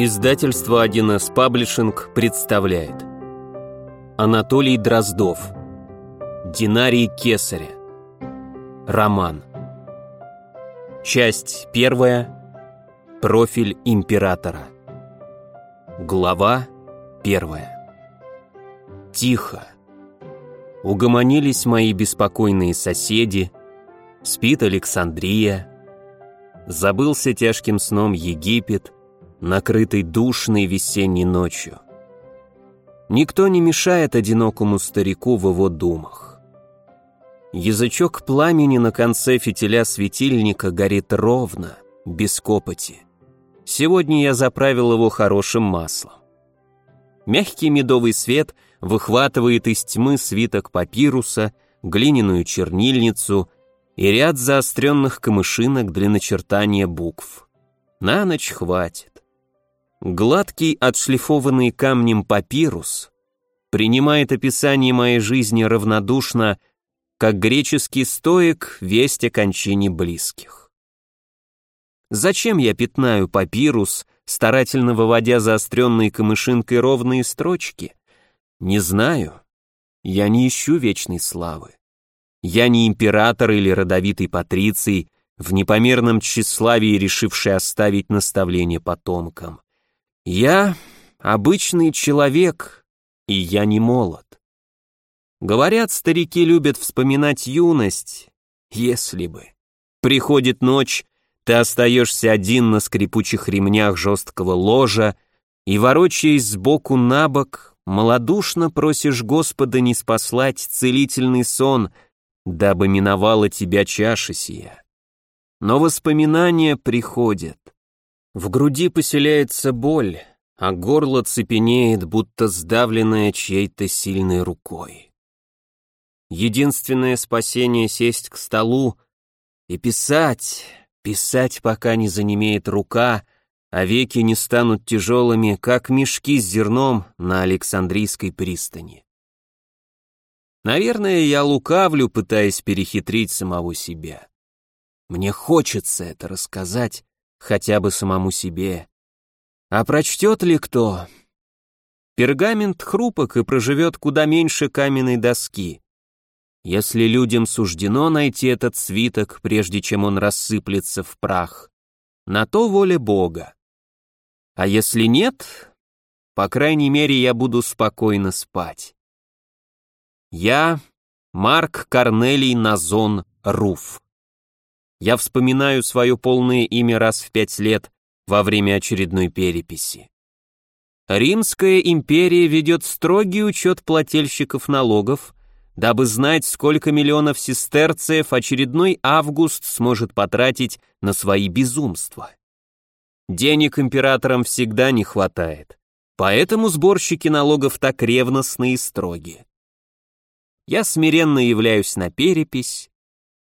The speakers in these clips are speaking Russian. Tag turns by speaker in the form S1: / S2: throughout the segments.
S1: Издательство 1С Паблишинг представляет. Анатолий Дроздов. Динарий Кесаря Роман. Часть первая. Профиль императора. Глава первая. Тихо. Угомонились мои беспокойные соседи Спит Александрия Забылся тяжким сном Египет накрытый душной весенней ночью. Никто не мешает одинокому старику в его думах. Язычок пламени на конце фитиля светильника горит ровно, без копоти. Сегодня я заправил его хорошим маслом. Мягкий медовый свет выхватывает из тьмы свиток папируса, глиняную чернильницу и ряд заостренных камышинок для начертания букв. На ночь хватит. Гладкий, отшлифованный камнем папирус принимает описание моей жизни равнодушно, как греческий стоик весть о кончине близких. Зачем я пятнаю папирус, старательно выводя заостренной камышинкой ровные строчки? Не знаю. Я не ищу вечной славы. Я не император или родовитый патриций, в непомерном тщеславии решивший оставить наставление потомкам. Я обычный человек, и я не молод. Говорят, старики любят вспоминать юность, если бы. Приходит ночь, ты остаешься один на скрипучих ремнях жесткого ложа и, ворочаясь сбоку на бок, малодушно просишь Господа не спаслать целительный сон, дабы миновала тебя чаша сия. Но воспоминания приходят. В груди поселяется боль, а горло цепенеет, будто сдавленное чьей-то сильной рукой. Единственное спасение — сесть к столу и писать, писать, пока не занемеет рука, а веки не станут тяжелыми, как мешки с зерном на Александрийской пристани. Наверное, я лукавлю, пытаясь перехитрить самого себя. Мне хочется это рассказать, хотя бы самому себе. А прочтет ли кто? Пергамент хрупок и проживет куда меньше каменной доски. Если людям суждено найти этот свиток, прежде чем он рассыплется в прах, на то воля Бога. А если нет, по крайней мере, я буду спокойно спать. Я Марк Корнелий Назон Руф. Я вспоминаю свое полное имя раз в пять лет во время очередной переписи. Римская империя ведет строгий учет плательщиков налогов, дабы знать, сколько миллионов сестерцев очередной август сможет потратить на свои безумства. Денег императорам всегда не хватает, поэтому сборщики налогов так ревностны и строги. Я смиренно являюсь на перепись,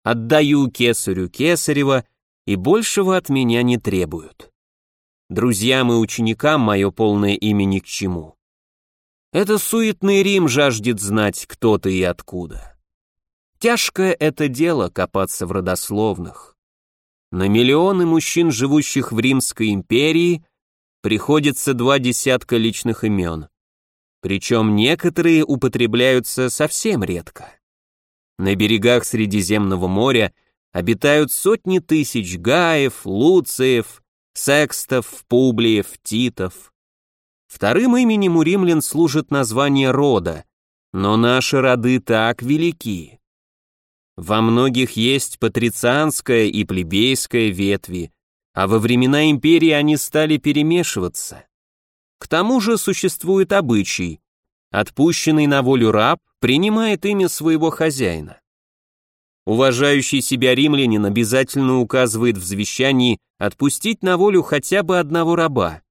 S1: Отдаю кесарю кесарева, и большего от меня не требуют. Друзьям и ученикам мое полное имя ни к чему. Это суетный Рим жаждет знать, кто ты и откуда. Тяжкое это дело копаться в родословных. На миллионы мужчин, живущих в Римской империи, приходится два десятка личных имен. Причем некоторые употребляются совсем редко. На берегах Средиземного моря обитают сотни тысяч гаев, луциев, секстов, публиев, титов. Вторым именем у римлян служит название рода, но наши роды так велики. Во многих есть патрицианская и плебейская ветви, а во времена империи они стали перемешиваться. К тому же существует обычай. Отпущенный на волю раб принимает имя своего хозяина. Уважающий себя римлянин обязательно указывает в завещании отпустить на волю хотя бы одного раба.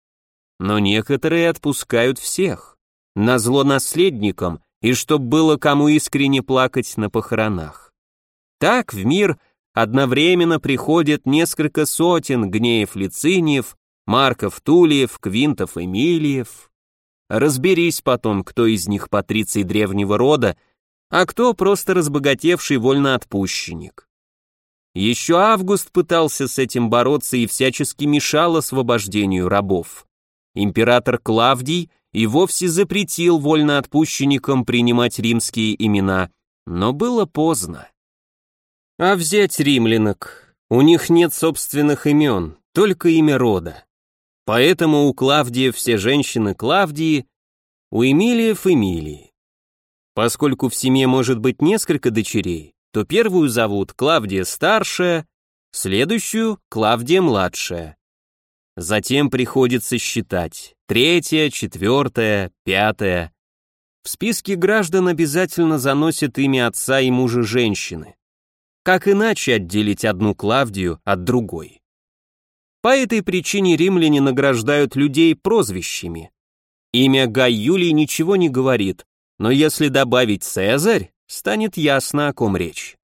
S1: Но некоторые отпускают всех, на зло наследникам, и чтоб было кому искренне плакать на похоронах. Так в мир одновременно приходят несколько сотен гнеев Лициниев, Марков Тулиев, Квинтов Эмилиев. Разберись потом, кто из них патриций древнего рода, а кто просто разбогатевший вольноотпущенник. Еще Август пытался с этим бороться и всячески мешал освобождению рабов. император Клавдий и вовсе запретил вольноотпущенникам принимать римские имена, но было поздно. А взять римлянок? У них нет собственных имен, только имя рода. Поэтому у Клавдия все женщины Клавдии, у Эмилиев Эмилии. Поскольку в семье может быть несколько дочерей, то первую зовут Клавдия старшая, следующую Клавдия младшая. Затем приходится считать третья, четвертая, пятая. В списке граждан обязательно заносят имя отца и мужа женщины. Как иначе отделить одну Клавдию от другой? По этой причине римляне награждают людей прозвищами. Имя Гай Юлий ничего не говорит, но если добавить Цезарь, станет ясно, о ком речь.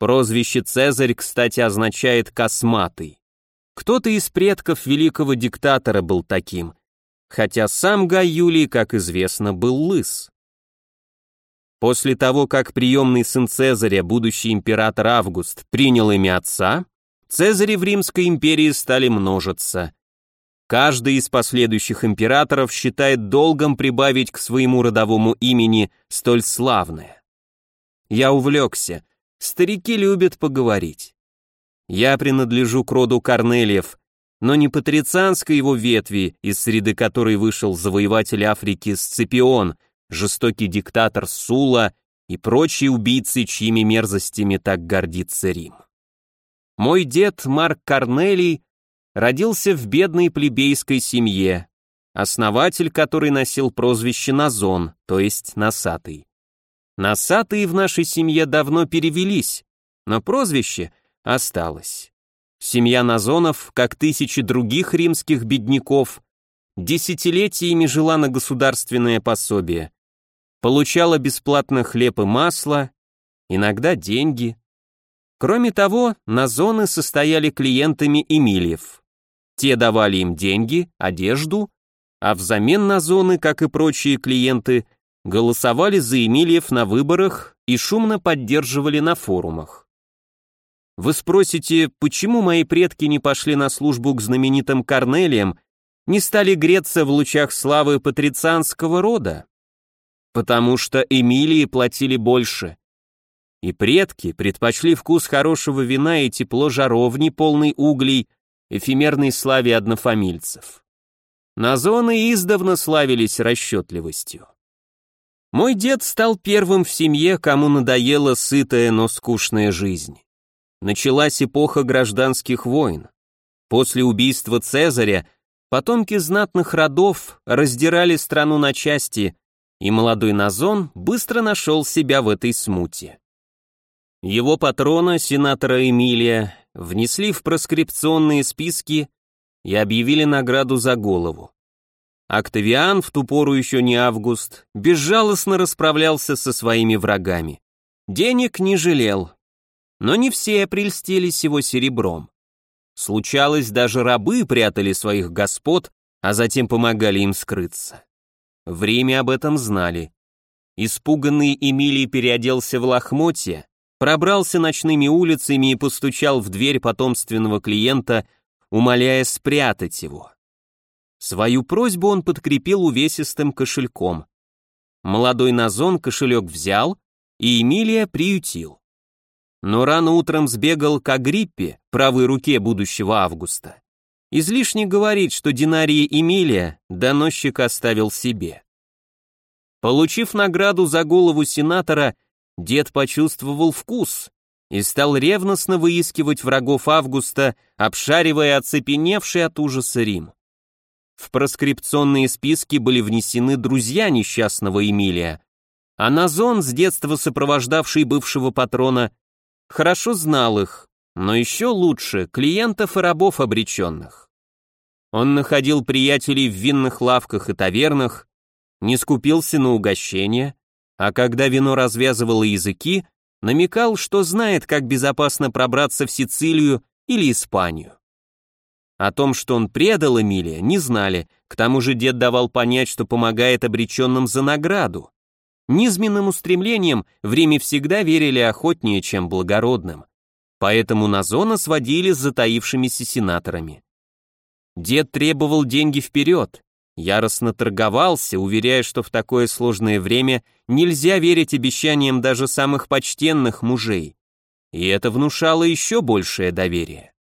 S1: Прозвище Цезарь, кстати, означает «косматый». Кто-то из предков великого диктатора был таким, хотя сам Гай Юлий, как известно, был лыс. После того, как приемный сын Цезаря, будущий император Август, принял имя отца, Цезари в Римской империи стали множиться. Каждый из последующих императоров считает долгом прибавить к своему родовому имени столь славное. Я увлекся. Старики любят поговорить. Я принадлежу к роду Корнелиев, но не патрицианской его ветви, из среды которой вышел завоеватель Африки Сципион, жестокий диктатор Сула и прочие убийцы, чьими мерзостями так гордится Рим. Мой дед Марк Корнелий родился в бедной плебейской семье, основатель которой носил прозвище Назон, то есть Носатый. Носатые в нашей семье давно перевелись, но прозвище осталось. Семья Назонов, как тысячи других римских бедняков, десятилетиями жила на государственное пособие, получала бесплатно хлеб и масло, иногда деньги, Кроме того, на зоны состояли клиентами Эмильев. Те давали им деньги, одежду, а взамен на зоны, как и прочие клиенты, голосовали за Эмильев на выборах и шумно поддерживали на форумах. Вы спросите, почему мои предки не пошли на службу к знаменитым Корнелиям, не стали греться в лучах славы патрицианского рода? Потому что Эмилии платили больше, и предки предпочли вкус хорошего вина и тепло жаровни, полной углей, эфемерной славе однофамильцев. Назоны издавна славились расчетливостью. Мой дед стал первым в семье, кому надоела сытая, но скучная жизнь. Началась эпоха гражданских войн. После убийства Цезаря потомки знатных родов раздирали страну на части, и молодой Назон быстро нашел себя в этой смуте. Его патрона, сенатора Эмилия, внесли в проскрипционные списки и объявили награду за голову. Октавиан, в ту пору еще не август, безжалостно расправлялся со своими врагами. Денег не жалел, но не все прельстились его серебром. Случалось, даже рабы прятали своих господ, а затем помогали им скрыться. В Риме об этом знали. Испуганный Эмилий переоделся в лохмотья, пробрался ночными улицами и постучал в дверь потомственного клиента, умоляя спрятать его. Свою просьбу он подкрепил увесистым кошельком. Молодой Назон кошелек взял, и Эмилия приютил. Но рано утром сбегал к Агриппе, правой руке будущего Августа. Излишне говорить, что динарии Эмилия доносчик оставил себе. Получив награду за голову сенатора, дед почувствовал вкус и стал ревностно выискивать врагов Августа, обшаривая оцепеневший от ужаса Рим. В проскрипционные списки были внесены друзья несчастного Эмилия, а Назон, с детства сопровождавший бывшего патрона, хорошо знал их, но еще лучше клиентов и рабов обреченных. Он находил приятелей в винных лавках и тавернах, не скупился на угощения, а когда вино развязывало языки, намекал, что знает, как безопасно пробраться в Сицилию или Испанию. О том, что он предал Эмилия, не знали, к тому же дед давал понять, что помогает обреченным за награду. Низменным устремлениям в Риме всегда верили охотнее, чем благородным. Поэтому Назона сводили с затаившимися сенаторами. Дед требовал деньги вперед, яростно торговался, уверяя, что в такое сложное время нельзя верить обещаниям даже самых почтенных мужей. И это внушало еще большее доверие.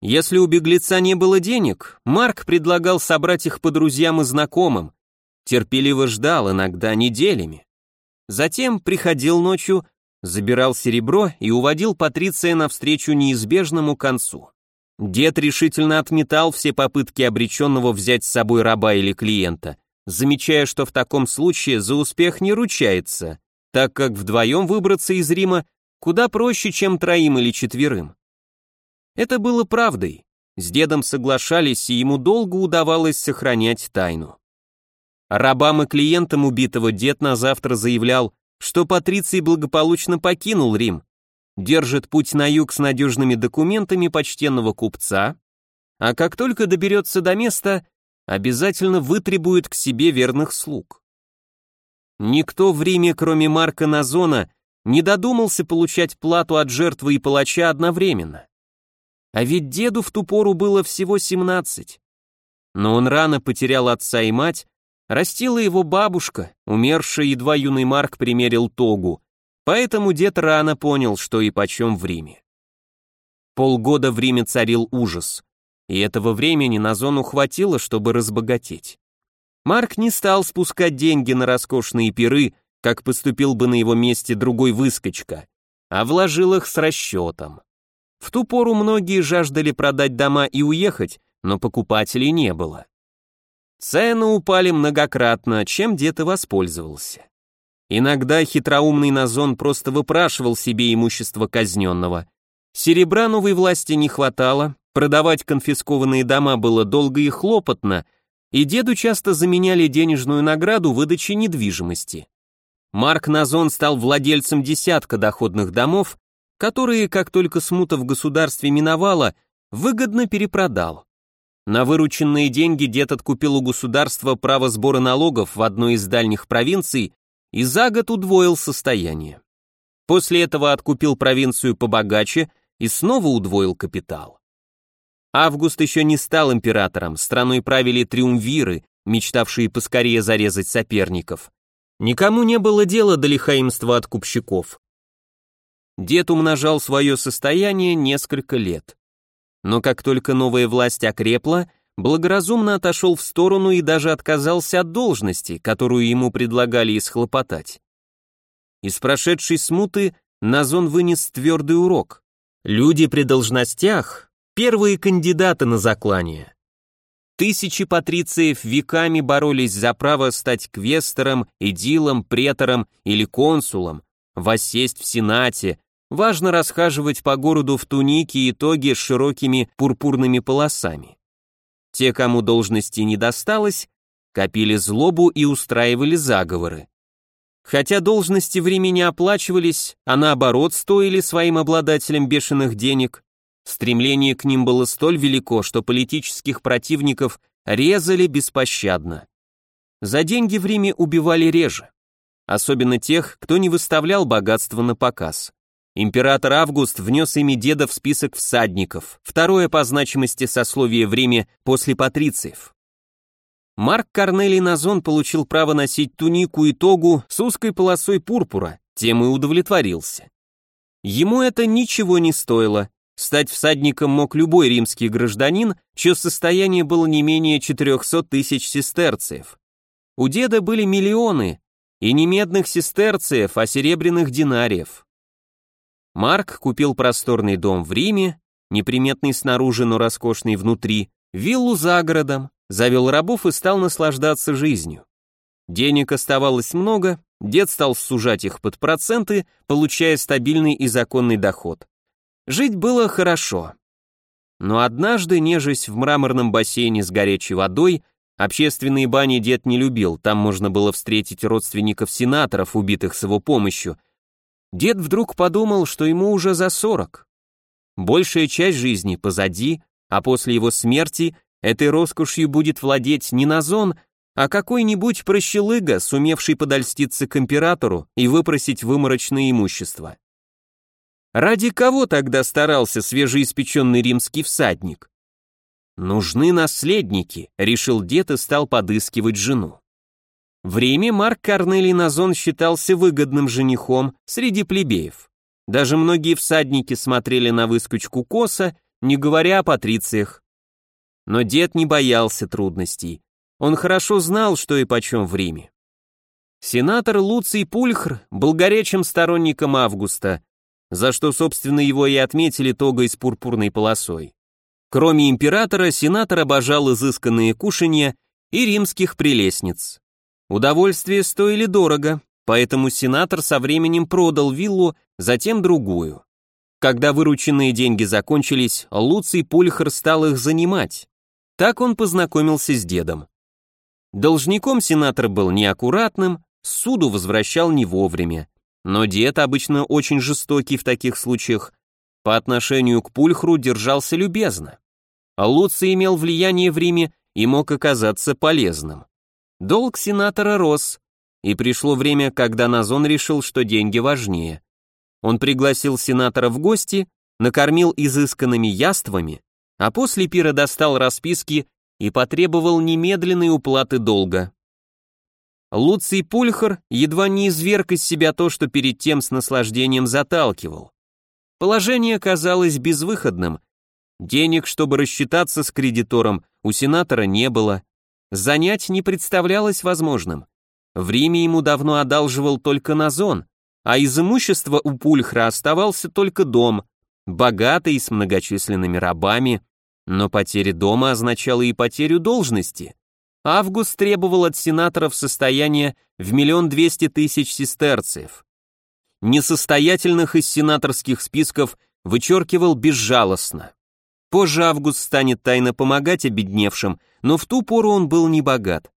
S1: Если у беглеца не было денег, Марк предлагал собрать их по друзьям и знакомым, терпеливо ждал, иногда неделями. Затем приходил ночью, забирал серебро и уводил Патриция навстречу неизбежному концу. Дед решительно отметал все попытки обреченного взять с собой раба или клиента, замечая, что в таком случае за успех не ручается, так как вдвоем выбраться из Рима куда проще, чем троим или четверым. Это было правдой. С дедом соглашались, и ему долго удавалось сохранять тайну. Рабам и клиентам убитого дед на завтра заявлял, что Патриций благополучно покинул Рим, держит путь на юг с надежными документами почтенного купца, а как только доберется до места, обязательно вытребует к себе верных слуг. Никто в Риме, кроме Марка Назона, не додумался получать плату от жертвы и палача одновременно. А ведь деду в ту пору было всего 17. Но он рано потерял отца и мать, растила его бабушка, умершая едва юный Марк примерил тогу, Поэтому дед рано понял, что и почем в Риме. Полгода в Риме царил ужас, и этого времени на зону хватило, чтобы разбогатеть. Марк не стал спускать деньги на роскошные пиры, как поступил бы на его месте другой выскочка, а вложил их с расчетом. В ту пору многие жаждали продать дома и уехать, но покупателей не было. Цены упали многократно, чем дед и воспользовался. Иногда хитроумный Назон просто выпрашивал себе имущество казненного. Серебра новой власти не хватало, продавать конфискованные дома было долго и хлопотно, и деду часто заменяли денежную награду выдачей недвижимости. Марк Назон стал владельцем десятка доходных домов, которые, как только смута в государстве миновала, выгодно перепродал. На вырученные деньги дед откупил у государства право сбора налогов в одной из дальних провинций и за год удвоил состояние. После этого откупил провинцию побогаче и снова удвоил капитал. Август еще не стал императором, страной правили триумвиры, мечтавшие поскорее зарезать соперников. Никому не было дела до лихаимства откупщиков. Дед умножал свое состояние несколько лет. Но как только новая власть окрепла, благоразумно отошел в сторону и даже отказался от должности, которую ему предлагали исхлопотать. Из прошедшей смуты Назон вынес твердый урок. Люди при должностях — первые кандидаты на заклание. Тысячи патрициев веками боролись за право стать квестором, эдилом, претором или консулом, воссесть в сенате, важно расхаживать по городу в тунике и тоге с широкими пурпурными полосами. Те, кому должности не досталось, копили злобу и устраивали заговоры. Хотя должности в Риме не оплачивались, а наоборот стоили своим обладателям бешеных денег, стремление к ним было столь велико, что политических противников резали беспощадно. За деньги в Риме убивали реже, особенно тех, кто не выставлял богатство на показ. Император Август внес имя деда в список всадников, второе по значимости сословие в Риме после патрициев. Марк Корнелий Назон получил право носить тунику и тогу с узкой полосой пурпура, тем и удовлетворился. Ему это ничего не стоило, стать всадником мог любой римский гражданин, чье состояние было не менее 400 тысяч сестерциев. У деда были миллионы, и не медных сестерциев, а серебряных динариев. Марк купил просторный дом в Риме, неприметный снаружи, но роскошный внутри, виллу за городом, завел рабов и стал наслаждаться жизнью. Денег оставалось много, дед стал сужать их под проценты, получая стабильный и законный доход. Жить было хорошо. Но однажды, нежесть в мраморном бассейне с горячей водой, общественные бани дед не любил, там можно было встретить родственников сенаторов, убитых с его помощью, Дед вдруг подумал, что ему уже за сорок. Большая часть жизни позади, а после его смерти этой роскошью будет владеть не Назон, а какой-нибудь прощелыга, сумевший подольститься к императору и выпросить выморочное имущество. Ради кого тогда старался свежеиспеченный римский всадник? Нужны наследники, решил дед и стал подыскивать жену. В Риме Марк Корнелий Назон считался выгодным женихом среди плебеев. Даже многие всадники смотрели на выскочку коса, не говоря о патрициях. Но дед не боялся трудностей. Он хорошо знал, что и почем в Риме. Сенатор Луций Пульхр был горячим сторонником Августа, за что, собственно, его и отметили тогой с пурпурной полосой. Кроме императора, сенатор обожал изысканные кушанья и римских прелестниц. Удовольствия стоили дорого, поэтому сенатор со временем продал виллу, затем другую. Когда вырученные деньги закончились, Луций Пульхер стал их занимать. Так он познакомился с дедом. Должником сенатор был неаккуратным, суду возвращал не вовремя. Но дед, обычно очень жестокий в таких случаях, по отношению к Пульхру держался любезно. Луций имел влияние в Риме и мог оказаться полезным. Долг сенатора рос, и пришло время, когда Назон решил, что деньги важнее. Он пригласил сенатора в гости, накормил изысканными яствами, а после пира достал расписки и потребовал немедленной уплаты долга. Луций Пульхар едва не изверг из себя то, что перед тем с наслаждением заталкивал. Положение казалось безвыходным. Денег, чтобы рассчитаться с кредитором, у сенатора не было. Занять не представлялось возможным. В Риме ему давно одалживал только Назон, а из имущества у Пульхра оставался только дом, богатый, с многочисленными рабами, но потеря дома означала и потерю должности. Август требовал от сенаторов состояние в миллион двести тысяч сестерцев. Несостоятельных из сенаторских списков вычеркивал безжалостно. Позже Август станет тайно помогать обедневшим, но в ту пору он был не богат.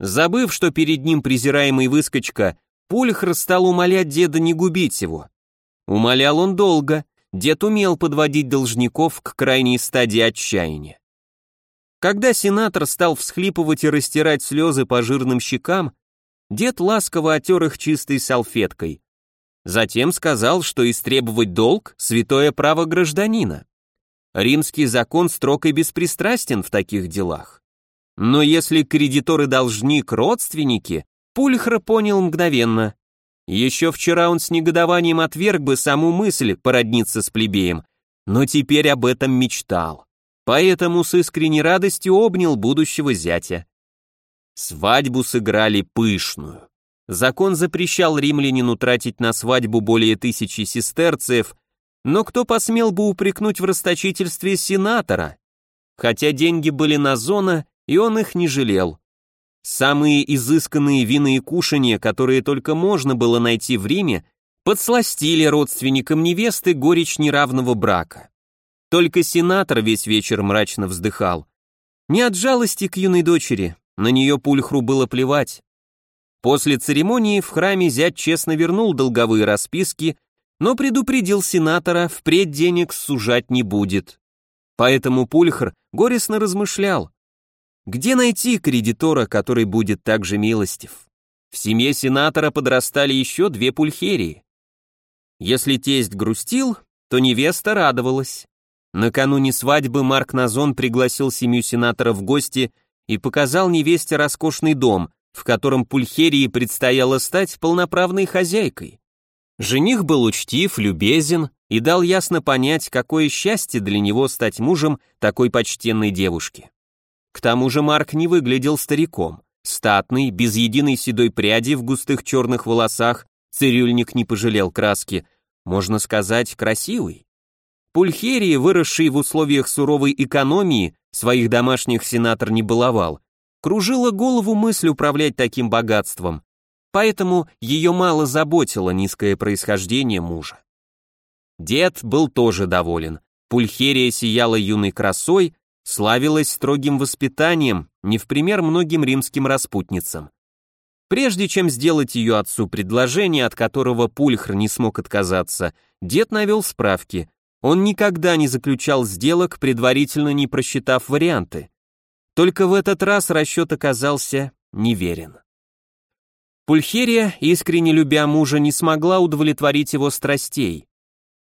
S1: Забыв, что перед ним презираемый выскочка, Пульхр стал умолять деда не губить его. Умолял он долго, дед умел подводить должников к крайней стадии отчаяния. Когда сенатор стал всхлипывать и растирать слезы по жирным щекам, дед ласково отер их чистой салфеткой. Затем сказал, что истребовать долг – святое право гражданина. Римский закон строг и беспристрастен в таких делах. Но если кредитор и должник – родственники, Пульхра понял мгновенно. Еще вчера он с негодованием отверг бы саму мысль породниться с плебеем, но теперь об этом мечтал поэтому с искренней радостью обнял будущего зятя. Свадьбу сыграли пышную. Закон запрещал римлянину тратить на свадьбу более тысячи сестерцев, но кто посмел бы упрекнуть в расточительстве сенатора? Хотя деньги были на зона, и он их не жалел. Самые изысканные вины и кушания, которые только можно было найти в Риме, подсластили родственникам невесты горечь неравного брака. Только сенатор весь вечер мрачно вздыхал. Не от жалости к юной дочери, на нее Пульхру было плевать. После церемонии в храме зять честно вернул долговые расписки, но предупредил сенатора, впредь денег сужать не будет. Поэтому Пульхр горестно размышлял, где найти кредитора, который будет так же милостив. В семье сенатора подрастали еще две пульхерии. Если тесть грустил, то невеста радовалась. Накануне свадьбы Марк Назон пригласил семью сенаторов в гости и показал невесте роскошный дом, в котором Пульхерии предстояло стать полноправной хозяйкой. Жених был учтив, любезен и дал ясно понять, какое счастье для него стать мужем такой почтенной девушки. К тому же Марк не выглядел стариком. Статный, без единой седой пряди в густых черных волосах, цирюльник не пожалел краски, можно сказать, красивый. Пульхерии, выросший в условиях суровой экономии, своих домашних сенатор не баловал, кружила голову мысль управлять таким богатством, поэтому ее мало заботило низкое происхождение мужа. Дед был тоже доволен. Пульхерия сияла юной красой, славилась строгим воспитанием, не в пример многим римским распутницам. Прежде чем сделать ее отцу предложение, от которого Пульхр не смог отказаться, дед навел справки. Он никогда не заключал сделок, предварительно не просчитав варианты. Только в этот раз расчет оказался неверен. Пульхерия, искренне любя мужа, не смогла удовлетворить его страстей.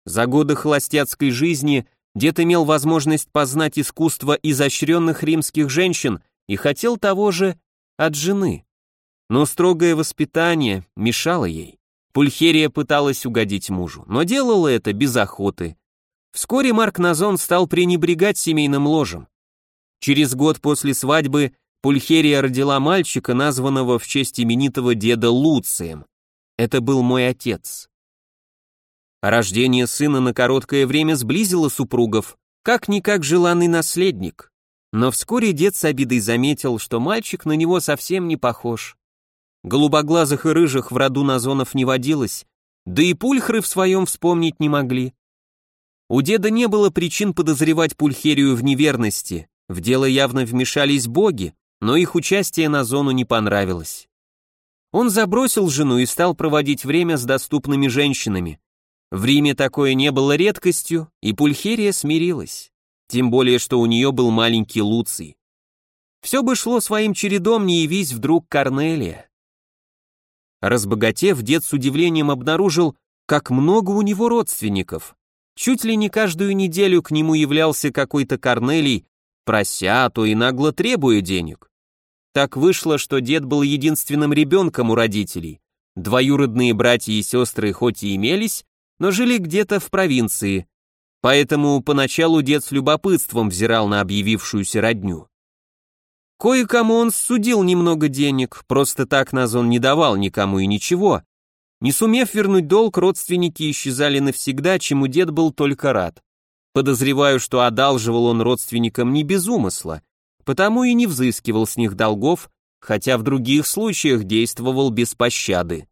S1: За годы холостяцкой жизни дед имел возможность познать искусство изощренных римских женщин и хотел того же от жены. Но строгое воспитание мешало ей. Пульхерия пыталась угодить мужу, но делала это без охоты. Вскоре Марк Назон стал пренебрегать семейным ложем. Через год после свадьбы Пульхерия родила мальчика, названного в честь именитого деда Луцием. Это был мой отец. Рождение сына на короткое время сблизило супругов, как-никак желанный наследник. Но вскоре дед с обидой заметил, что мальчик на него совсем не похож. Голубоглазых и рыжих в роду Назонов не водилось, да и пульхры в своем вспомнить не могли. У деда не было причин подозревать пульхерию в неверности, в дело явно вмешались боги, но их участие на зону не понравилось. Он забросил жену и стал проводить время с доступными женщинами. В Риме такое не было редкостью, и Пульхерия смирилась. Тем более, что у нее был маленький Луций. Все бы шло своим чередом, не явись вдруг Корнелия. Разбогатев, дед с удивлением обнаружил, как много у него родственников. Чуть ли не каждую неделю к нему являлся какой-то Корнелий, прося, а то и нагло требуя денег. Так вышло, что дед был единственным ребенком у родителей. Двоюродные братья и сестры хоть и имелись, но жили где-то в провинции. Поэтому поначалу дед с любопытством взирал на объявившуюся родню. Кое-кому он судил немного денег, просто так Назон не давал никому и ничего. Не сумев вернуть долг, родственники исчезали навсегда, чему дед был только рад. Подозреваю, что одалживал он родственникам не без умысла, потому и не взыскивал с них долгов, хотя в других случаях действовал без пощады.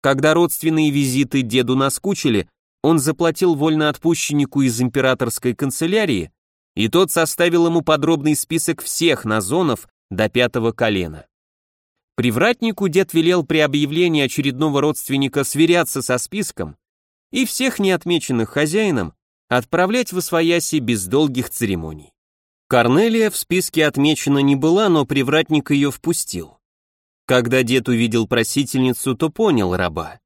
S1: Когда родственные визиты деду наскучили, он заплатил вольноотпущеннику из императорской канцелярии и тот составил ему подробный список всех назонов до пятого колена. Привратнику дед велел при объявлении очередного родственника сверяться со списком и всех неотмеченных хозяином отправлять в освояси без долгих церемоний. Корнелия в списке отмечена не была, но привратник ее впустил. Когда дед увидел просительницу, то понял раба.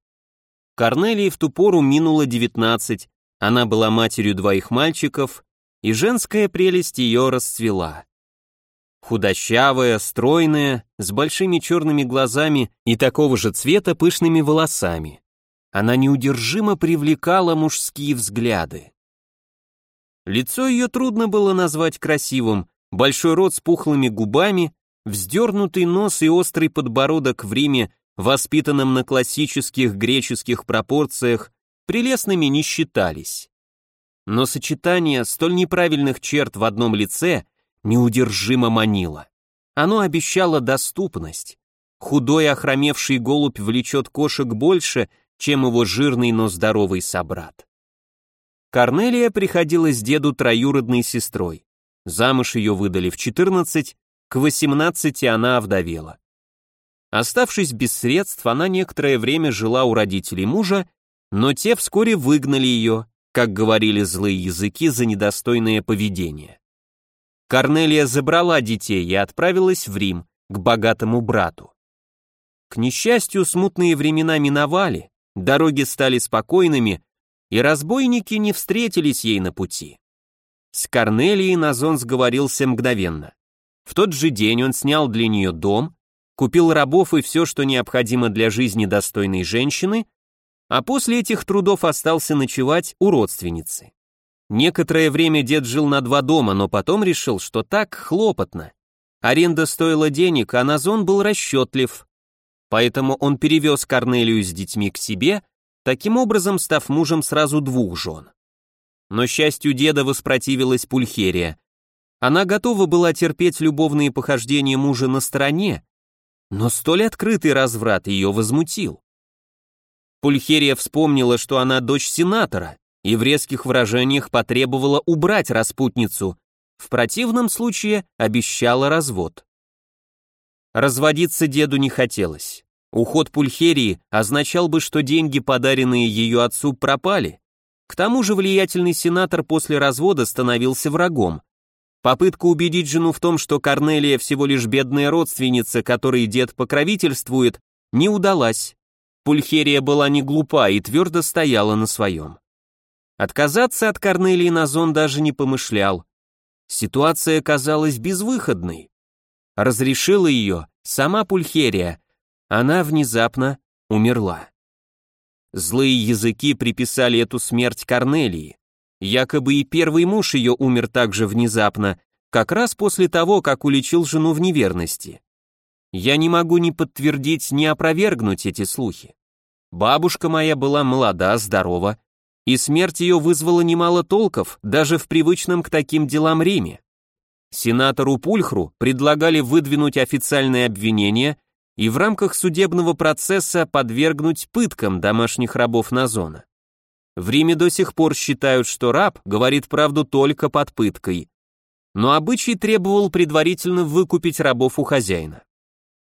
S1: Корнелии в ту пору минуло 19, она была матерью двоих мальчиков, и женская прелесть ее расцвела. Худощавая, стройная, с большими черными глазами и такого же цвета пышными волосами. Она неудержимо привлекала мужские взгляды. Лицо ее трудно было назвать красивым, большой рот с пухлыми губами, вздернутый нос и острый подбородок в Риме, воспитанном на классических греческих пропорциях, прелестными не считались но сочетание столь неправильных черт в одном лице неудержимо манило. Оно обещало доступность. Худой охромевший голубь влечет кошек больше, чем его жирный, но здоровый собрат. Корнелия приходилась деду троюродной сестрой. Замуж ее выдали в 14, к 18 она овдовела. Оставшись без средств, она некоторое время жила у родителей мужа, но те вскоре выгнали ее, как говорили злые языки, за недостойное поведение. Корнелия забрала детей и отправилась в Рим, к богатому брату. К несчастью, смутные времена миновали, дороги стали спокойными, и разбойники не встретились ей на пути. С Корнелией Назон сговорился мгновенно. В тот же день он снял для нее дом, купил рабов и все, что необходимо для жизни достойной женщины, а после этих трудов остался ночевать у родственницы. Некоторое время дед жил на два дома, но потом решил, что так хлопотно. Аренда стоила денег, а Назон был расчетлив. Поэтому он перевез Корнелию с детьми к себе, таким образом став мужем сразу двух жен. Но счастью деда воспротивилась Пульхерия. Она готова была терпеть любовные похождения мужа на стороне, но столь открытый разврат ее возмутил. Пульхерия вспомнила, что она дочь сенатора, и в резких выражениях потребовала убрать распутницу, в противном случае обещала развод. Разводиться деду не хотелось. Уход Пульхерии означал бы, что деньги, подаренные ее отцу, пропали. К тому же влиятельный сенатор после развода становился врагом. Попытка убедить жену в том, что Корнелия всего лишь бедная родственница, которой дед покровительствует, не удалась. Пульхерия была не глупа и твердо стояла на своем. Отказаться от Корнелии Назон даже не помышлял. Ситуация казалась безвыходной. Разрешила ее сама Пульхерия. Она внезапно умерла. Злые языки приписали эту смерть Корнелии. Якобы и первый муж ее умер так же внезапно, как раз после того, как уличил жену в неверности. Я не могу ни подтвердить, ни опровергнуть эти слухи. Бабушка моя была молода, здорова, и смерть ее вызвала немало толков, даже в привычном к таким делам Риме. Сенатору Пульхру предлагали выдвинуть официальное обвинение и в рамках судебного процесса подвергнуть пыткам домашних рабов Назона. В Риме до сих пор считают, что раб говорит правду только под пыткой. Но обычай требовал предварительно выкупить рабов у хозяина.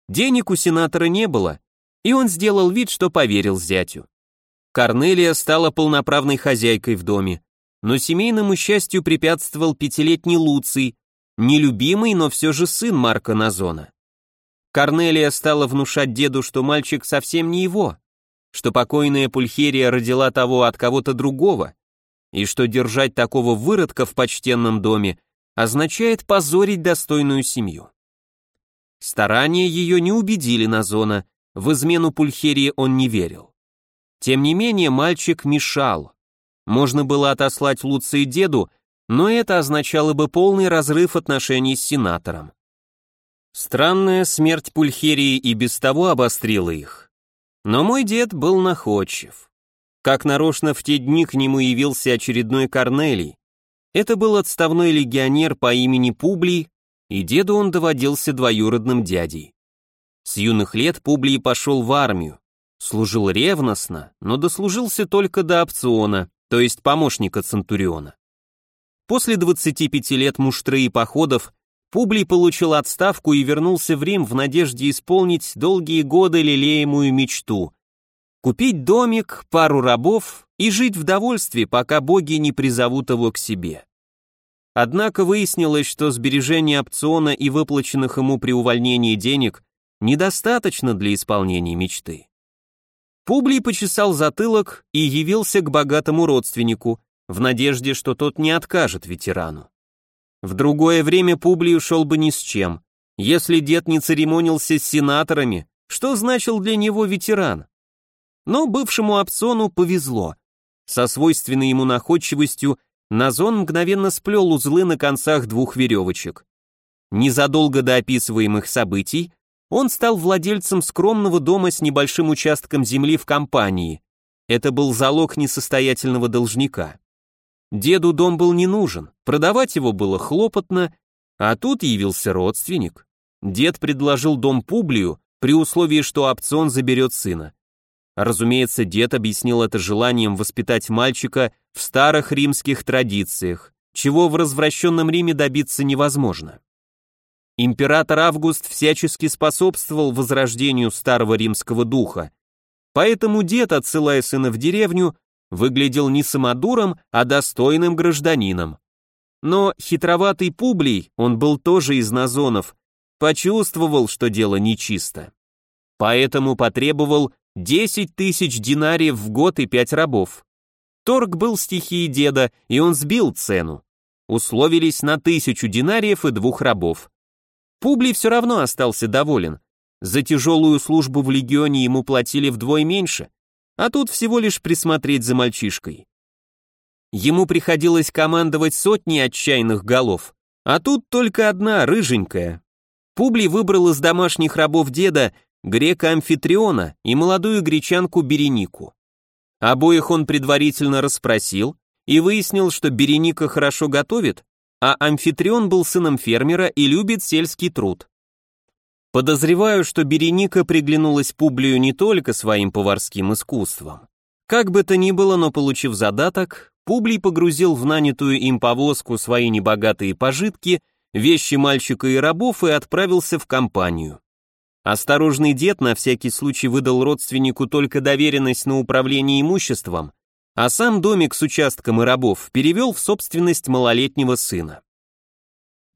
S1: Денег у сенатора не было, и он сделал вид, что поверил зятю. Корнелия стала полноправной хозяйкой в доме, но семейному счастью препятствовал пятилетний Луций, нелюбимый, но все же сын Марка Назона. Корнелия стала внушать деду, что мальчик совсем не его, что покойная Пульхерия родила того от кого-то другого, и что держать такого выродка в почтенном доме означает позорить достойную семью. Старания ее не убедили Назона, в измену Пульхерии он не верил. Тем не менее, мальчик мешал. Можно было отослать Луций деду, но это означало бы полный разрыв отношений с сенатором. Странная смерть Пульхерии и без того обострила их. Но мой дед был находчив. Как нарочно в те дни к нему явился очередной Корнелий. Это был отставной легионер по имени Публий, и деду он доводился двоюродным дядей. С юных лет Публий пошел в армию, Служил ревностно, но дослужился только до опциона, то есть помощника Центуриона. После 25 лет муштры и походов Публий получил отставку и вернулся в Рим в надежде исполнить долгие годы лелеемую мечту – купить домик, пару рабов и жить в довольстве, пока боги не призовут его к себе. Однако выяснилось, что сбережения опциона и выплаченных ему при увольнении денег недостаточно для исполнения мечты. Публий почесал затылок и явился к богатому родственнику, в надежде, что тот не откажет ветерану. В другое время Публий ушел бы ни с чем. Если дед не церемонился с сенаторами, что значил для него ветеран? Но бывшему опциону повезло. Со свойственной ему находчивостью Назон мгновенно сплел узлы на концах двух веревочек. Незадолго до описываемых событий он стал владельцем скромного дома с небольшим участком земли в компании. Это был залог несостоятельного должника. Деду дом был не нужен, продавать его было хлопотно, а тут явился родственник. Дед предложил дом Публию при условии, что опцион заберет сына. Разумеется, дед объяснил это желанием воспитать мальчика в старых римских традициях, чего в развращенном Риме добиться невозможно. Император Август всячески способствовал возрождению старого римского духа, поэтому дед, отсылая сына в деревню, выглядел не самодуром, а достойным гражданином. Но хитроватый Публий, он был тоже из назонов, почувствовал, что дело нечисто. Поэтому потребовал 10 тысяч динариев в год и пять рабов. Торг был стихией деда, и он сбил цену. Условились на тысячу динариев и двух рабов. Публий все равно остался доволен. За тяжелую службу в легионе ему платили вдвое меньше, а тут всего лишь присмотреть за мальчишкой. Ему приходилось командовать сотней отчаянных голов, а тут только одна, рыженькая. Публий выбрал из домашних рабов деда грека Амфитриона и молодую гречанку Беренику. Обоих он предварительно расспросил и выяснил, что Береника хорошо готовит, а Амфитрион был сыном фермера и любит сельский труд. Подозреваю, что Береника приглянулась Публию не только своим поварским искусством. Как бы то ни было, но получив задаток, Публий погрузил в нанятую им повозку свои небогатые пожитки, вещи мальчика и рабов и отправился в компанию. Осторожный дед на всякий случай выдал родственнику только доверенность на управление имуществом, а сам домик с участком и рабов перевел в собственность малолетнего сына.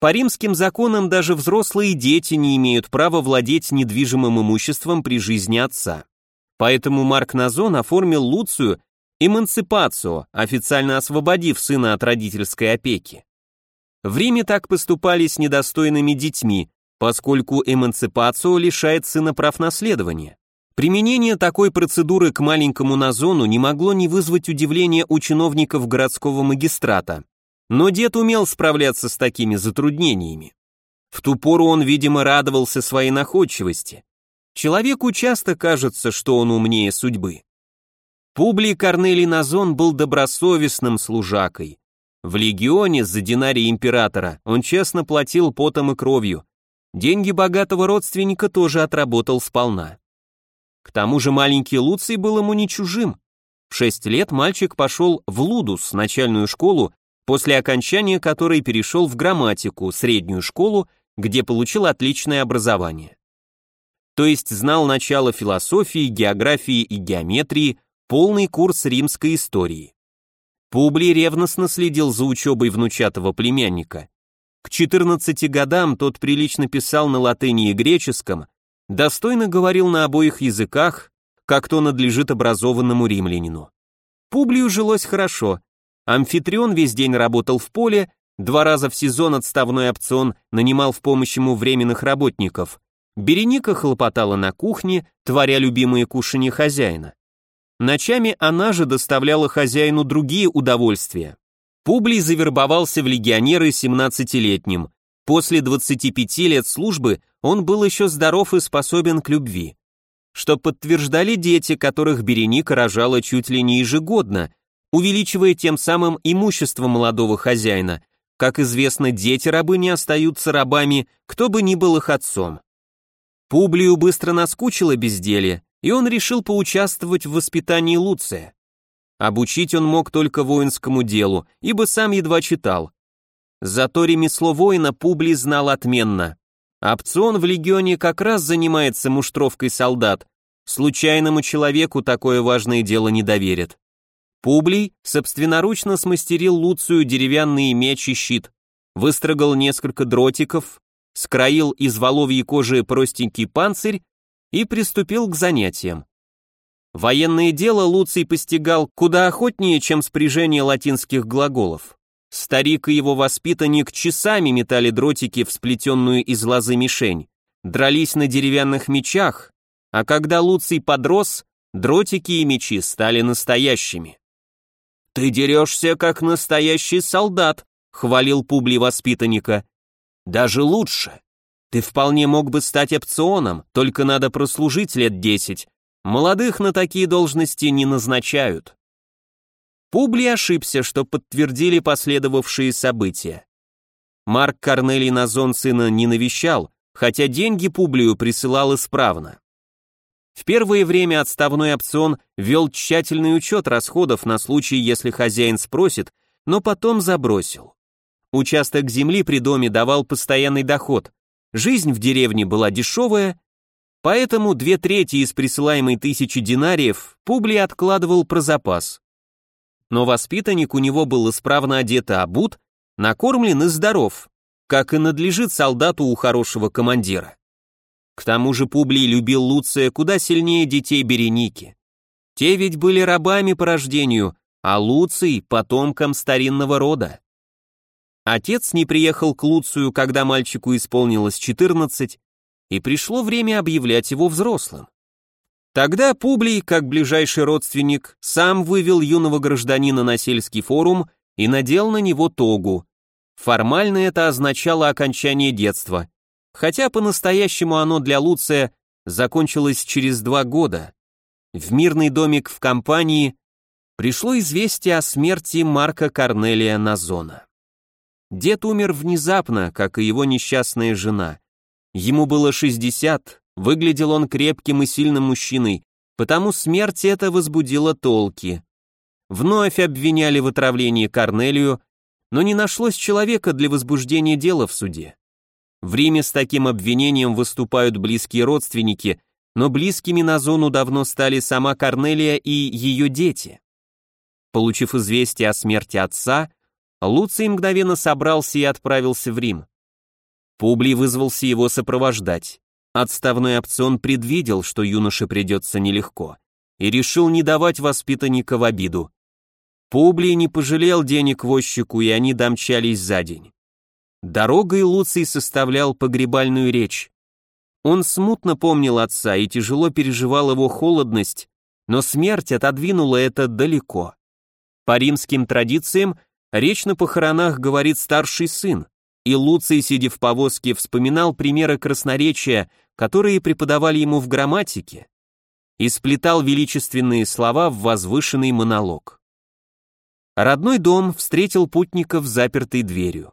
S1: По римским законам даже взрослые дети не имеют права владеть недвижимым имуществом при жизни отца. Поэтому Марк Назон оформил Луцию эмансипацию, официально освободив сына от родительской опеки. В Риме так поступали с недостойными детьми, поскольку эмансипацию лишает сына прав наследования. Применение такой процедуры к маленькому Назону не могло не вызвать удивления у чиновников городского магистрата. Но дед умел справляться с такими затруднениями. В ту пору он, видимо, радовался своей находчивости. Человеку часто кажется, что он умнее судьбы. Публий Корнелий Назон был добросовестным служакой. В легионе за динарий императора он честно платил потом и кровью. Деньги богатого родственника тоже отработал сполна. К тому же маленький Луций был ему не чужим. В шесть лет мальчик пошел в Лудус, начальную школу, после окончания которой перешел в грамматику, среднюю школу, где получил отличное образование. То есть знал начало философии, географии и геометрии, полный курс римской истории. Публий ревностно следил за учебой внучатого племянника. К 14 годам тот прилично писал на латыни и греческом, достойно говорил на обоих языках, как то надлежит образованному римлянину. Публию жилось хорошо. Амфитрион весь день работал в поле, два раза в сезон отставной опцион нанимал в помощь ему временных работников. Береника хлопотала на кухне, творя любимые кушанья хозяина. Ночами она же доставляла хозяину другие удовольствия. Публий завербовался в легионеры 17-летним. После 25 лет службы он был еще здоров и способен к любви. Что подтверждали дети, которых Береника рожала чуть ли не ежегодно, увеличивая тем самым имущество молодого хозяина. Как известно, дети рабы не остаются рабами, кто бы ни был их отцом. Публию быстро наскучило безделье, и он решил поучаствовать в воспитании Луция. Обучить он мог только воинскому делу, ибо сам едва читал, Зато ремесло воина Публи знал отменно. Опцион в легионе как раз занимается муштровкой солдат. Случайному человеку такое важное дело не доверят. Публий собственноручно смастерил Луцию деревянный меч и щит, выстрогал несколько дротиков, скроил из воловьей кожи простенький панцирь и приступил к занятиям. Военное дело Луций постигал куда охотнее, чем спряжение латинских глаголов. Старик и его воспитанник часами метали дротики в сплетенную из лозы мишень, дрались на деревянных мечах, а когда Луций подрос, дротики и мечи стали настоящими. «Ты дерешься, как настоящий солдат», — хвалил Публи воспитанника. «Даже лучше. Ты вполне мог бы стать опционом, только надо прослужить лет десять. Молодых на такие должности не назначают». Публий ошибся, что подтвердили последовавшие события. Марк Корнелий Назон сына не навещал, хотя деньги Публию присылал исправно. В первое время отставной опцион вел тщательный учет расходов на случай, если хозяин спросит, но потом забросил. Участок земли при доме давал постоянный доход, жизнь в деревне была дешевая, поэтому две трети из присылаемой тысячи динариев Публий откладывал про запас но воспитанник у него был исправно одет и обут, накормлен и здоров, как и надлежит солдату у хорошего командира. К тому же Публий любил Луция куда сильнее детей Береники. Те ведь были рабами по рождению, а Луций — потомком старинного рода. Отец не приехал к Луцию, когда мальчику исполнилось 14, и пришло время объявлять его взрослым. Тогда Публий, как ближайший родственник, сам вывел юного гражданина на сельский форум и надел на него тогу. Формально это означало окончание детства, хотя по-настоящему оно для Луция закончилось через два года. В мирный домик в компании пришло известие о смерти Марка Корнелия Назона. Дед умер внезапно, как и его несчастная жена. Ему было 60, Выглядел он крепким и сильным мужчиной, потому смерть эта возбудила толки. Вновь обвиняли в отравлении Корнелию, но не нашлось человека для возбуждения дела в суде. В Риме с таким обвинением выступают близкие родственники, но близкими на зону давно стали сама Корнелия и ее дети. Получив известие о смерти отца, Луций мгновенно собрался и отправился в Рим. Публий вызвался его сопровождать. Отставной опцион предвидел, что юноше придется нелегко. и решил не давать воспитанника в обиду. Публий не пожалел денег возчику, и они домчались за день. Дорогой Луций составлял погребальную речь. Он смутно помнил отца и тяжело переживал его холодность, но смерть отодвинула это далеко. По римским традициям речь на похоронах говорит старший сын, и Луций, сидя в повозке, вспоминал примеры красноречия, которые преподавали ему в грамматике, и сплетал величественные слова в возвышенный монолог. Родной дом встретил путников запертой дверью.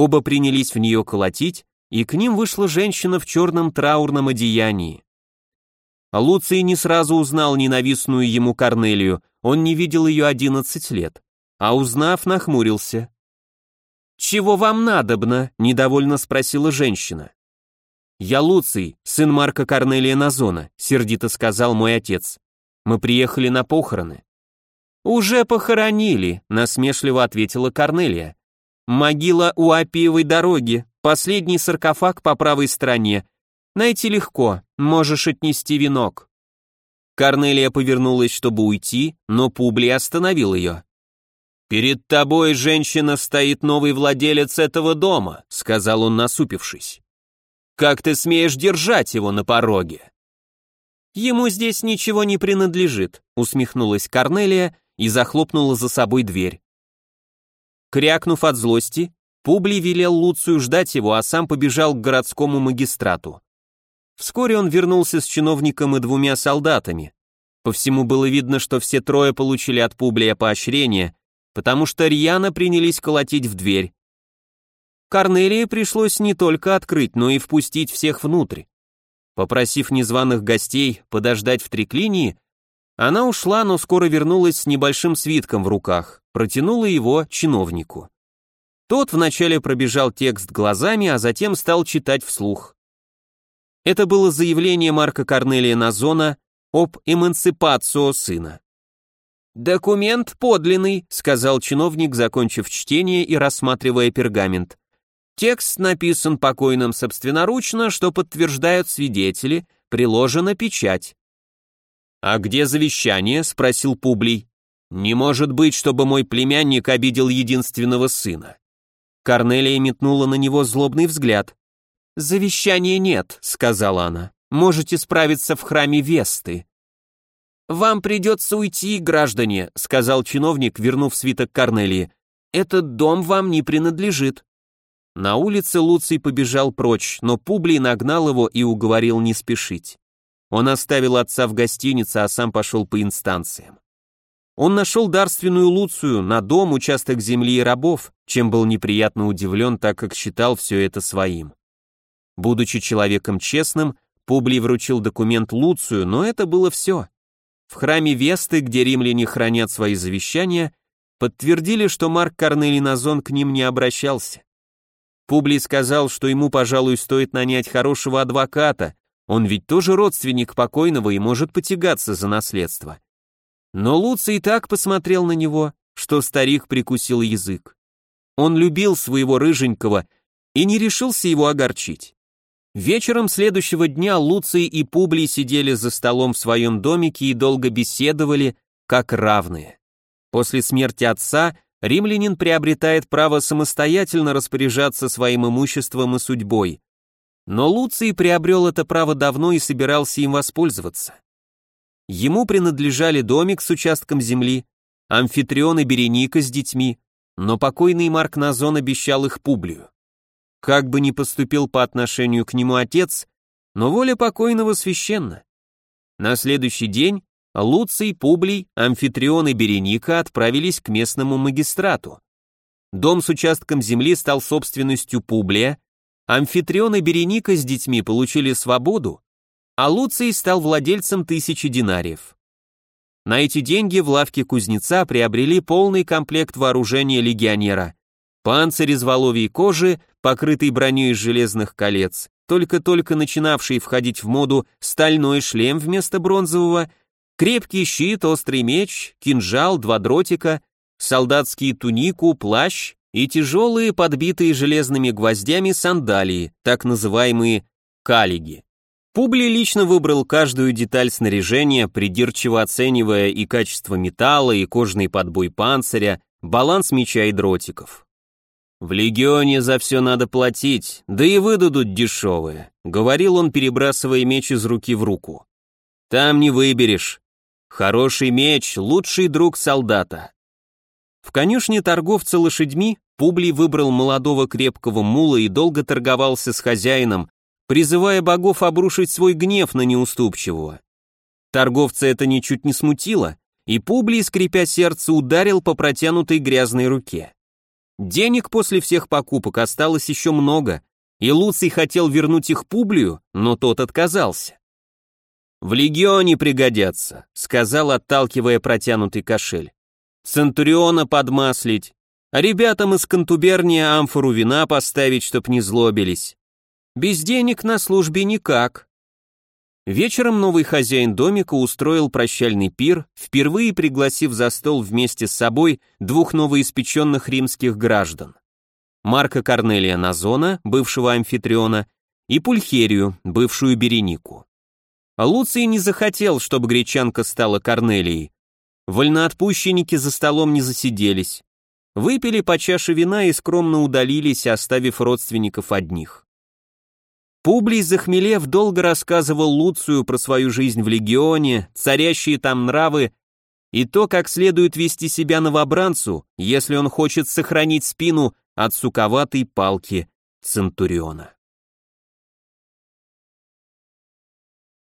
S1: Оба принялись в нее колотить, и к ним вышла женщина в черном траурном одеянии. Луций не сразу узнал ненавистную ему Корнелию, он не видел ее одиннадцать лет, а узнав, нахмурился. «Чего вам надобно?» — недовольно спросила женщина. «Я Луций, сын Марка Корнелия Назона», — сердито сказал мой отец. «Мы приехали на похороны». «Уже похоронили», — насмешливо ответила Корнелия. «Могила у Апиевой дороги, последний саркофаг по правой стороне, Найти легко, можешь отнести венок». Корнелия повернулась, чтобы уйти, но Публий остановил ее. «Перед тобой, женщина, стоит новый владелец этого дома», сказал он, насупившись. «Как ты смеешь держать его на пороге?» «Ему здесь ничего не принадлежит», усмехнулась Корнелия и захлопнула за собой дверь. Крякнув от злости, Публий велел Луцию ждать его, а сам побежал к городскому магистрату. Вскоре он вернулся с чиновником и двумя солдатами. По всему было видно, что все трое получили от Публия поощрение, потому что рьяно принялись колотить в дверь. Корнелии пришлось не только открыть, но и впустить всех внутрь. Попросив незваных гостей подождать в триклинии, она ушла, но скоро вернулась с небольшим свитком в руках, протянула его чиновнику. Тот вначале пробежал текст глазами, а затем стал читать вслух. Это было заявление Марка Корнелия Назона об эмансипацио сына. «Документ подлинный», — сказал чиновник, закончив чтение и рассматривая пергамент. «Текст написан покойным собственноручно, что подтверждают свидетели, приложена печать». «А где завещание?» — спросил Публий. «Не может быть, чтобы мой племянник обидел единственного сына». Корнелия метнула на него злобный взгляд. «Завещания нет», — сказала она. «Можете справиться в храме Весты». «Вам придется уйти, граждане», — сказал чиновник, вернув свиток Корнелии. «Этот дом вам не принадлежит». На улице Луций побежал прочь, но Публий нагнал его и уговорил не спешить. Он оставил отца в гостинице, а сам пошел по инстанциям. Он нашел дарственную Луцию на дом, участок земли и рабов, чем был неприятно удивлен, так как считал все это своим. Будучи человеком честным, Публий вручил документ Луцию, но это было все. В храме Весты, где римляне хранят свои завещания, подтвердили, что Марк Корнелий Назон к ним не обращался. Публий сказал, что ему, пожалуй, стоит нанять хорошего адвоката, он ведь тоже родственник покойного и может потягаться за наследство. Но Луций так посмотрел на него, что старик прикусил язык. Он любил своего рыженького и не решился его огорчить. Вечером следующего дня Луций и Публий сидели за столом в своем домике и долго беседовали, как равные. После смерти отца римлянин приобретает право самостоятельно распоряжаться своим имуществом и судьбой. Но Луций приобрел это право давно и собирался им воспользоваться. Ему принадлежали домик с участком земли, амфитрион и Береника с детьми, но покойный Марк Назон обещал их Публию. Как бы ни поступил по отношению к нему отец, но воля покойного священна. На следующий день Луций, Публий, Амфитрион и Береника отправились к местному магистрату. Дом с участком земли стал собственностью Публия, Амфитрион и Береника с детьми получили свободу, а Луций стал владельцем тысячи динариев. На эти деньги в лавке кузнеца приобрели полный комплект вооружения легионера, Панцирь из воловьей кожи, покрытый броней из железных колец, только-только начинавший входить в моду стальной шлем вместо бронзового, крепкий щит, острый меч, кинжал, два дротика, солдатские тунику, плащ и тяжелые, подбитые железными гвоздями сандалии, так называемые калиги. Публи лично выбрал каждую деталь снаряжения, придирчиво оценивая и качество металла, и кожный подбой панциря, баланс меча и дротиков. «В легионе за все надо платить, да и выдадут дешевые», — говорил он, перебрасывая меч из руки в руку. «Там не выберешь. Хороший меч — лучший друг солдата». В конюшне торговца лошадьми Публий выбрал молодого крепкого мула и долго торговался с хозяином, призывая богов обрушить свой гнев на неуступчивого. Торговца это ничуть не смутило, и Публий, скрипя сердце, ударил по протянутой грязной руке. Денег после всех покупок осталось еще много, и Луций хотел вернуть их Публию, но тот отказался. «В легионе пригодятся», — сказал, отталкивая протянутый кошель. «Центуриона подмаслить, а ребятам из контуберния амфору вина поставить, чтоб не злобились. Без денег на службе никак. Вечером новый хозяин домика устроил прощальный пир, впервые пригласив за стол вместе с собой двух новоиспеченных римских граждан. Марка Корнелия Назона, бывшего амфитриона, и Пульхерию, бывшую Беренику. Луций не захотел, чтобы гречанка стала Корнелией. Вольноотпущенники за столом не засиделись. Выпили по чаше вина и скромно удалились, оставив родственников одних. Публий Захмелев долго рассказывал Луцию про свою жизнь в легионе, царящие там нравы и то, как следует вести себя новобранцу, если он хочет сохранить спину от суковатой палки Центуриона.